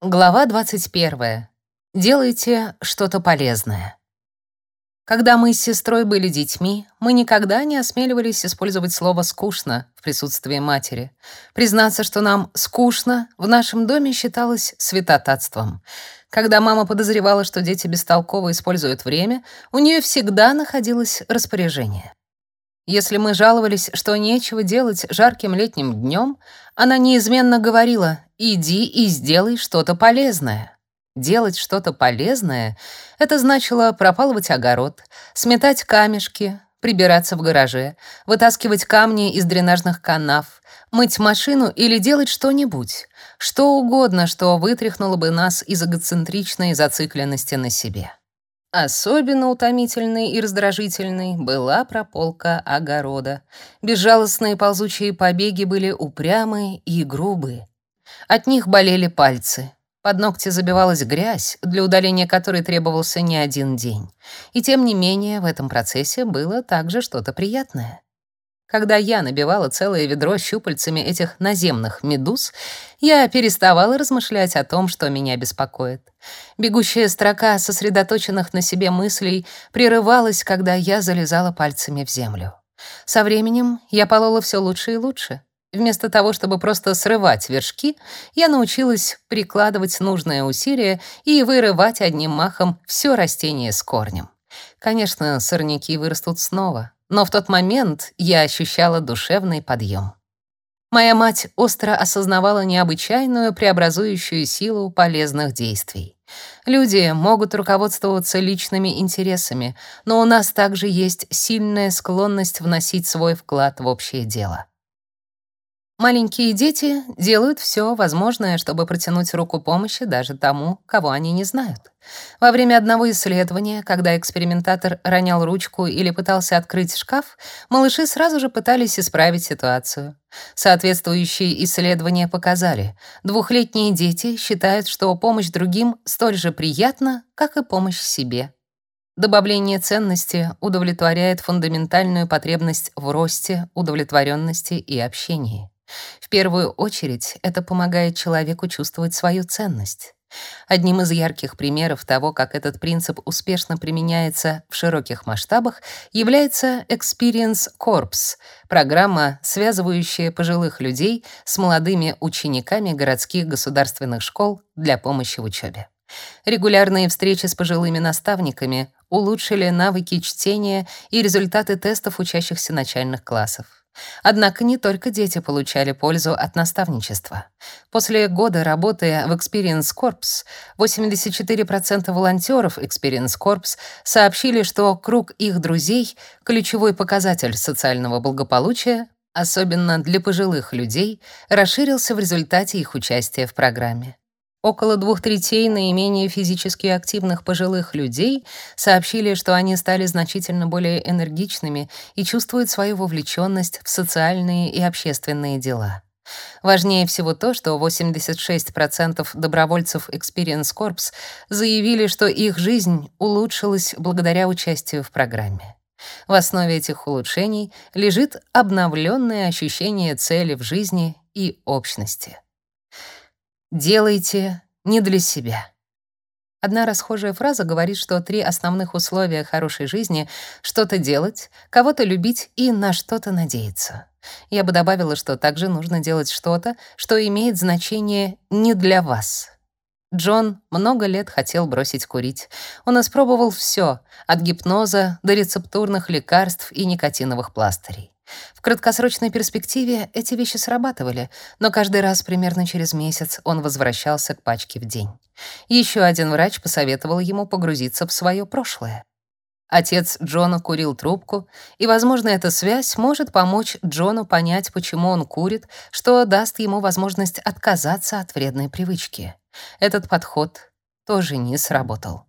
Глава 21. Делайте что-то полезное. Когда мы с сестрой были детьми, мы никогда не осмеливались использовать слово «скучно» в присутствии матери. Признаться, что нам скучно, в нашем доме считалось святотатством. Когда мама подозревала, что дети бестолково используют время, у нее всегда находилось распоряжение. Если мы жаловались, что нечего делать жарким летним днем, она неизменно говорила «иди и сделай что-то полезное». Делать что-то полезное — это значило пропалывать огород, сметать камешки, прибираться в гараже, вытаскивать камни из дренажных канав, мыть машину или делать что-нибудь, что угодно, что вытряхнуло бы нас из эгоцентричной зацикленности на себе. Особенно утомительной и раздражительной была прополка огорода. Безжалостные ползучие побеги были упрямые и грубые. От них болели пальцы. Под ногти забивалась грязь, для удаления которой требовался не один день. И тем не менее в этом процессе было также что-то приятное. Когда я набивала целое ведро щупальцами этих наземных медуз, я переставала размышлять о том, что меня беспокоит. Бегущая строка сосредоточенных на себе мыслей прерывалась, когда я залезала пальцами в землю. Со временем я полола все лучше и лучше. Вместо того, чтобы просто срывать вершки, я научилась прикладывать нужное усилие и вырывать одним махом все растение с корнем. Конечно, сорняки вырастут снова, но в тот момент я ощущала душевный подъем. Моя мать остро осознавала необычайную преобразующую силу полезных действий. Люди могут руководствоваться личными интересами, но у нас также есть сильная склонность вносить свой вклад в общее дело. Маленькие дети делают все возможное, чтобы протянуть руку помощи даже тому, кого они не знают. Во время одного исследования, когда экспериментатор ронял ручку или пытался открыть шкаф, малыши сразу же пытались исправить ситуацию. Соответствующие исследования показали, двухлетние дети считают, что помощь другим столь же приятна, как и помощь себе. Добавление ценности удовлетворяет фундаментальную потребность в росте, удовлетворенности и общении. В первую очередь это помогает человеку чувствовать свою ценность. Одним из ярких примеров того, как этот принцип успешно применяется в широких масштабах, является Experience Corps — программа, связывающая пожилых людей с молодыми учениками городских государственных школ для помощи в учебе. Регулярные встречи с пожилыми наставниками улучшили навыки чтения и результаты тестов учащихся начальных классов. Однако не только дети получали пользу от наставничества. После года работы в Experience Corps 84% волонтеров Experience Corps сообщили, что круг их друзей — ключевой показатель социального благополучия, особенно для пожилых людей, расширился в результате их участия в программе. Около двух третей наименее физически активных пожилых людей сообщили, что они стали значительно более энергичными и чувствуют свою вовлеченность в социальные и общественные дела. Важнее всего то, что 86% добровольцев Experience Corps заявили, что их жизнь улучшилась благодаря участию в программе. В основе этих улучшений лежит обновленное ощущение цели в жизни и общности. Делайте не для себя. Одна расхожая фраза говорит, что три основных условия хорошей жизни — что-то делать, кого-то любить и на что-то надеяться. Я бы добавила, что также нужно делать что-то, что имеет значение не для вас. Джон много лет хотел бросить курить. Он испробовал все, от гипноза до рецептурных лекарств и никотиновых пластырей. В краткосрочной перспективе эти вещи срабатывали, но каждый раз примерно через месяц он возвращался к пачке в день. Еще один врач посоветовал ему погрузиться в свое прошлое. Отец Джона курил трубку, и, возможно, эта связь может помочь Джону понять, почему он курит, что даст ему возможность отказаться от вредной привычки. Этот подход тоже не сработал.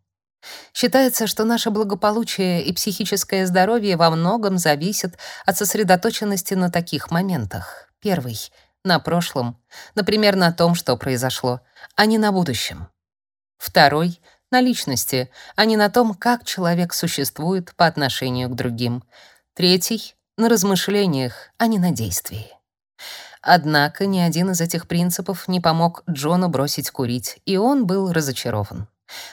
Считается, что наше благополучие и психическое здоровье во многом зависят от сосредоточенности на таких моментах. Первый — на прошлом, например, на том, что произошло, а не на будущем. Второй — на личности, а не на том, как человек существует по отношению к другим. Третий — на размышлениях, а не на действии. Однако ни один из этих принципов не помог Джону бросить курить, и он был разочарован.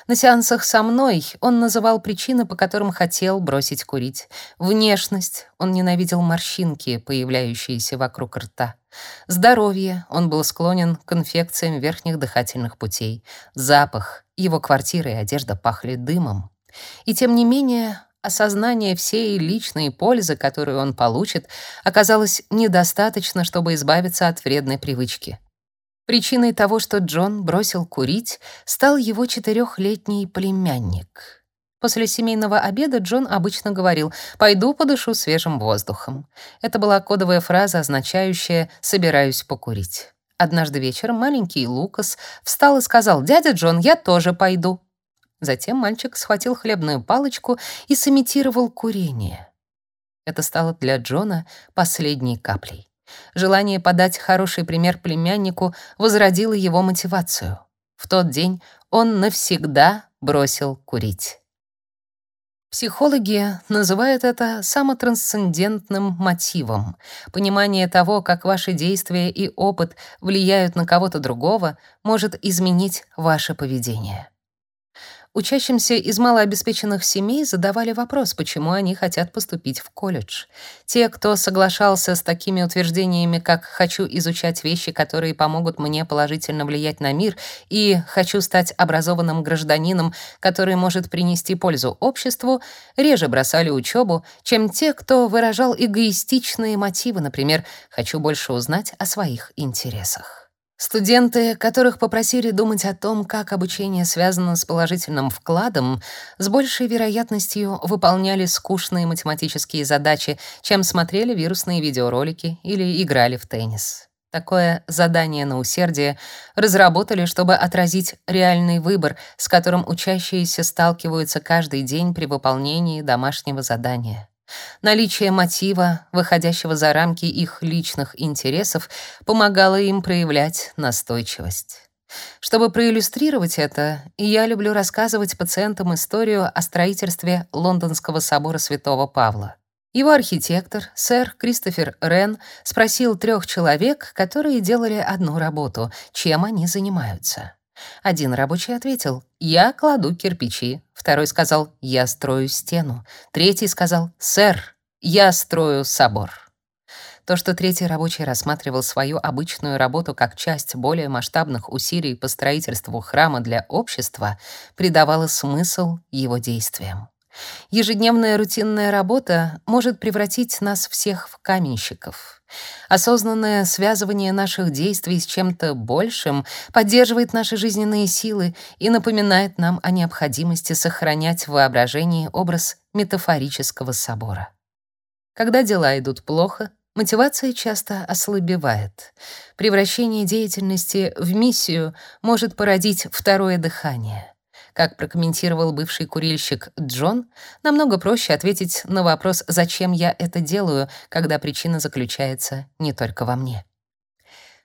На сеансах со мной он называл причины, по которым хотел бросить курить. Внешность — он ненавидел морщинки, появляющиеся вокруг рта. Здоровье — он был склонен к инфекциям верхних дыхательных путей. Запах — его квартира и одежда пахли дымом. И тем не менее, осознание всей личной пользы, которую он получит, оказалось недостаточно, чтобы избавиться от вредной привычки. Причиной того, что Джон бросил курить, стал его четырехлетний племянник. После семейного обеда Джон обычно говорил «пойду подышу свежим воздухом». Это была кодовая фраза, означающая «собираюсь покурить». Однажды вечером маленький Лукас встал и сказал «дядя Джон, я тоже пойду». Затем мальчик схватил хлебную палочку и сымитировал курение. Это стало для Джона последней каплей. Желание подать хороший пример племяннику возродило его мотивацию. В тот день он навсегда бросил курить. Психологи называют это самотрансцендентным мотивом. Понимание того, как ваши действия и опыт влияют на кого-то другого, может изменить ваше поведение. Учащимся из малообеспеченных семей задавали вопрос, почему они хотят поступить в колледж. Те, кто соглашался с такими утверждениями, как «хочу изучать вещи, которые помогут мне положительно влиять на мир» и «хочу стать образованным гражданином, который может принести пользу обществу», реже бросали учебу, чем те, кто выражал эгоистичные мотивы, например, «хочу больше узнать о своих интересах». Студенты, которых попросили думать о том, как обучение связано с положительным вкладом, с большей вероятностью выполняли скучные математические задачи, чем смотрели вирусные видеоролики или играли в теннис. Такое задание на усердие разработали, чтобы отразить реальный выбор, с которым учащиеся сталкиваются каждый день при выполнении домашнего задания. Наличие мотива, выходящего за рамки их личных интересов, помогало им проявлять настойчивость. Чтобы проиллюстрировать это, я люблю рассказывать пациентам историю о строительстве Лондонского собора Святого Павла. Его архитектор, сэр Кристофер Рен, спросил трех человек, которые делали одну работу, чем они занимаются. Один рабочий ответил «Я кладу кирпичи». Второй сказал «Я строю стену». Третий сказал «Сэр, я строю собор». То, что третий рабочий рассматривал свою обычную работу как часть более масштабных усилий по строительству храма для общества, придавало смысл его действиям. Ежедневная рутинная работа может превратить нас всех в каменщиков. Осознанное связывание наших действий с чем-то большим поддерживает наши жизненные силы и напоминает нам о необходимости сохранять в воображении образ метафорического собора. Когда дела идут плохо, мотивация часто ослабевает. Превращение деятельности в миссию может породить второе дыхание — как прокомментировал бывший курильщик Джон, намного проще ответить на вопрос «Зачем я это делаю?», когда причина заключается не только во мне.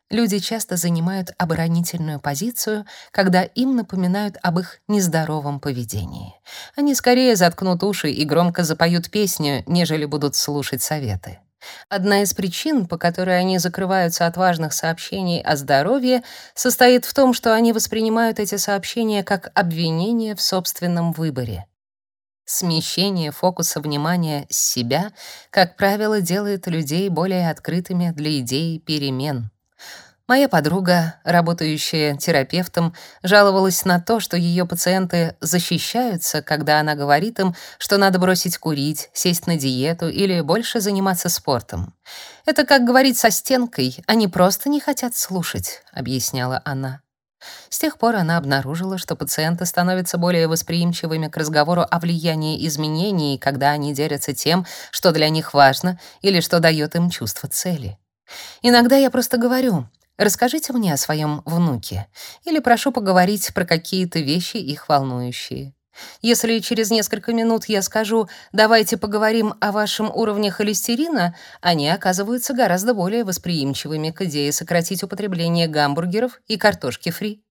Люди часто занимают оборонительную позицию, когда им напоминают об их нездоровом поведении. Они скорее заткнут уши и громко запоют песню, нежели будут слушать советы. Одна из причин, по которой они закрываются от важных сообщений о здоровье, состоит в том, что они воспринимают эти сообщения как обвинение в собственном выборе. Смещение фокуса внимания с себя, как правило, делает людей более открытыми для идей перемен. Моя подруга, работающая терапевтом, жаловалась на то, что ее пациенты защищаются, когда она говорит им, что надо бросить курить, сесть на диету или больше заниматься спортом. Это как говорить со стенкой, они просто не хотят слушать, объясняла она. С тех пор она обнаружила, что пациенты становятся более восприимчивыми к разговору о влиянии изменений, когда они делятся тем, что для них важно или что дает им чувство цели. Иногда я просто говорю: Расскажите мне о своем внуке или прошу поговорить про какие-то вещи, их волнующие. Если через несколько минут я скажу «давайте поговорим о вашем уровне холестерина», они оказываются гораздо более восприимчивыми к идее сократить употребление гамбургеров и картошки фри.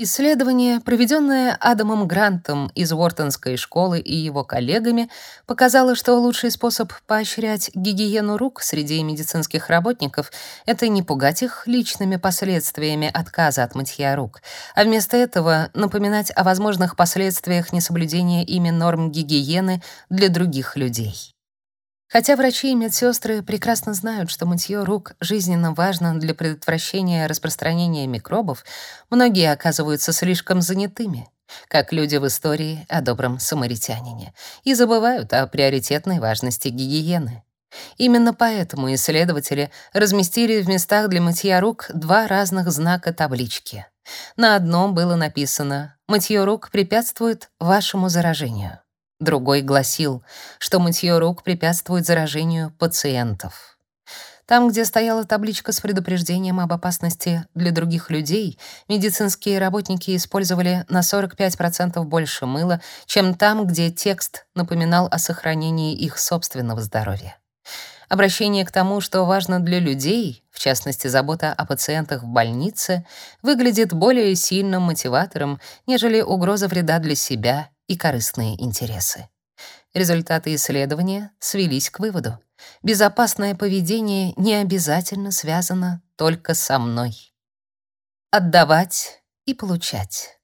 Исследование, проведенное Адамом Грантом из Уортонской школы и его коллегами, показало, что лучший способ поощрять гигиену рук среди медицинских работников — это не пугать их личными последствиями отказа от мытья рук, а вместо этого напоминать о возможных последствиях несоблюдения ими норм гигиены для других людей. Хотя врачи и медсестры прекрасно знают, что мытье рук жизненно важно для предотвращения распространения микробов, многие оказываются слишком занятыми, как люди в истории о добром самаритянине, и забывают о приоритетной важности гигиены. Именно поэтому исследователи разместили в местах для мытья рук два разных знака таблички. На одном было написано «Мытье рук препятствует вашему заражению». Другой гласил, что мытье рук препятствует заражению пациентов. Там, где стояла табличка с предупреждением об опасности для других людей, медицинские работники использовали на 45% больше мыла, чем там, где текст напоминал о сохранении их собственного здоровья. Обращение к тому, что важно для людей, в частности, забота о пациентах в больнице, выглядит более сильным мотиватором, нежели угроза вреда для себя и корыстные интересы. Результаты исследования свелись к выводу: безопасное поведение не обязательно связано только со мной. Отдавать и получать.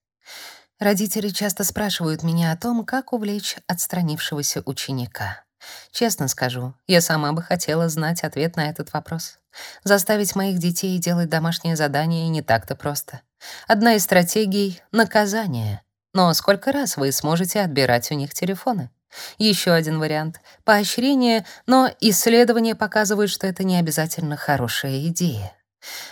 Родители часто спрашивают меня о том, как увлечь отстранившегося ученика. Честно скажу, я сама бы хотела знать ответ на этот вопрос. Заставить моих детей делать домашнее задание не так-то просто. Одна из стратегий — наказание. Но сколько раз вы сможете отбирать у них телефоны? Еще один вариант — поощрение, но исследования показывают, что это не обязательно хорошая идея.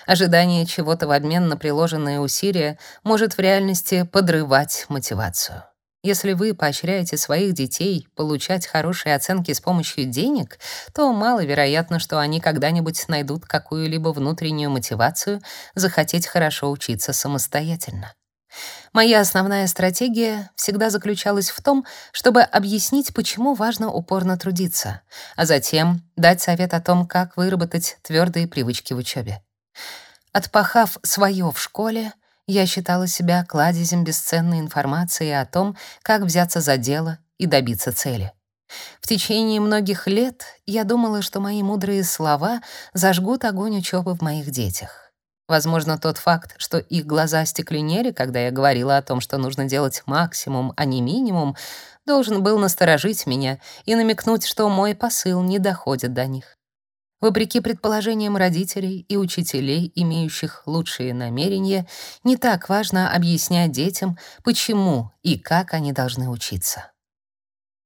Ожидание чего-то в обмен на приложенные усилия может в реальности подрывать мотивацию. Если вы поощряете своих детей получать хорошие оценки с помощью денег, то маловероятно, что они когда-нибудь найдут какую-либо внутреннюю мотивацию захотеть хорошо учиться самостоятельно. Моя основная стратегия всегда заключалась в том, чтобы объяснить, почему важно упорно трудиться, а затем дать совет о том, как выработать твердые привычки в учебе. Отпахав свое в школе, я считала себя кладезем бесценной информации о том, как взяться за дело и добиться цели. В течение многих лет я думала, что мои мудрые слова зажгут огонь учебы в моих детях. Возможно, тот факт, что их глаза стекленели, когда я говорила о том, что нужно делать максимум, а не минимум, должен был насторожить меня и намекнуть, что мой посыл не доходит до них. Вопреки предположениям родителей и учителей, имеющих лучшие намерения, не так важно объяснять детям, почему и как они должны учиться.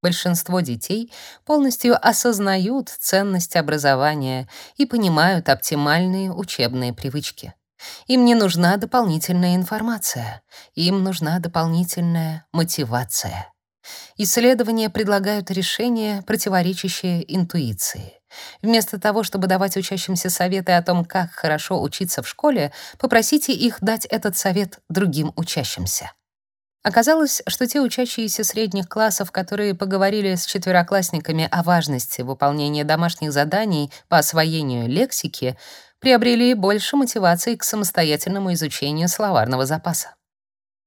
Большинство детей полностью осознают ценность образования и понимают оптимальные учебные привычки. Им не нужна дополнительная информация, им нужна дополнительная мотивация. Исследования предлагают решения, противоречащие интуиции. Вместо того, чтобы давать учащимся советы о том, как хорошо учиться в школе, попросите их дать этот совет другим учащимся. Оказалось, что те учащиеся средних классов, которые поговорили с четвероклассниками о важности выполнения домашних заданий по освоению лексики, приобрели больше мотивации к самостоятельному изучению словарного запаса.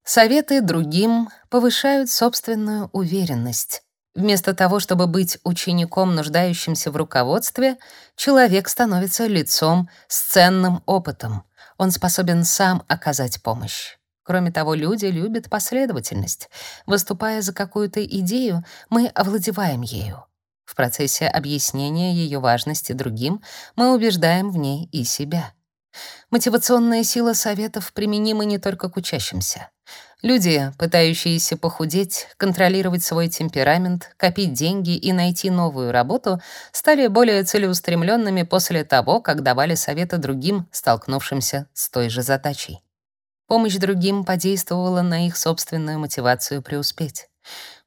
Советы другим повышают собственную уверенность. Вместо того, чтобы быть учеником, нуждающимся в руководстве, человек становится лицом с ценным опытом. Он способен сам оказать помощь. Кроме того, люди любят последовательность. Выступая за какую-то идею, мы овладеваем ею. В процессе объяснения ее важности другим мы убеждаем в ней и себя. Мотивационная сила советов применима не только к учащимся. Люди, пытающиеся похудеть, контролировать свой темперамент, копить деньги и найти новую работу, стали более целеустремленными после того, как давали советы другим, столкнувшимся с той же задачей. Помощь другим подействовала на их собственную мотивацию преуспеть.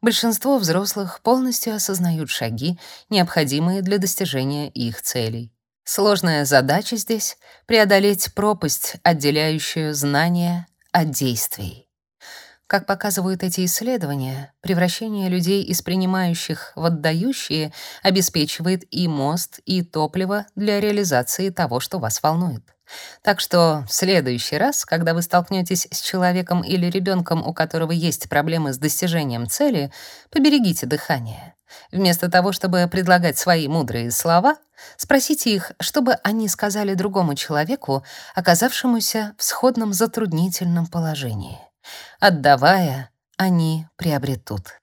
Большинство взрослых полностью осознают шаги, необходимые для достижения их целей. Сложная задача здесь — преодолеть пропасть, отделяющую знания от действий. Как показывают эти исследования, превращение людей из принимающих в отдающие обеспечивает и мост, и топливо для реализации того, что вас волнует. Так что в следующий раз, когда вы столкнетесь с человеком или ребенком, у которого есть проблемы с достижением цели, поберегите дыхание. Вместо того, чтобы предлагать свои мудрые слова, спросите их, чтобы они сказали другому человеку, оказавшемуся в сходном затруднительном положении. Отдавая, они приобретут.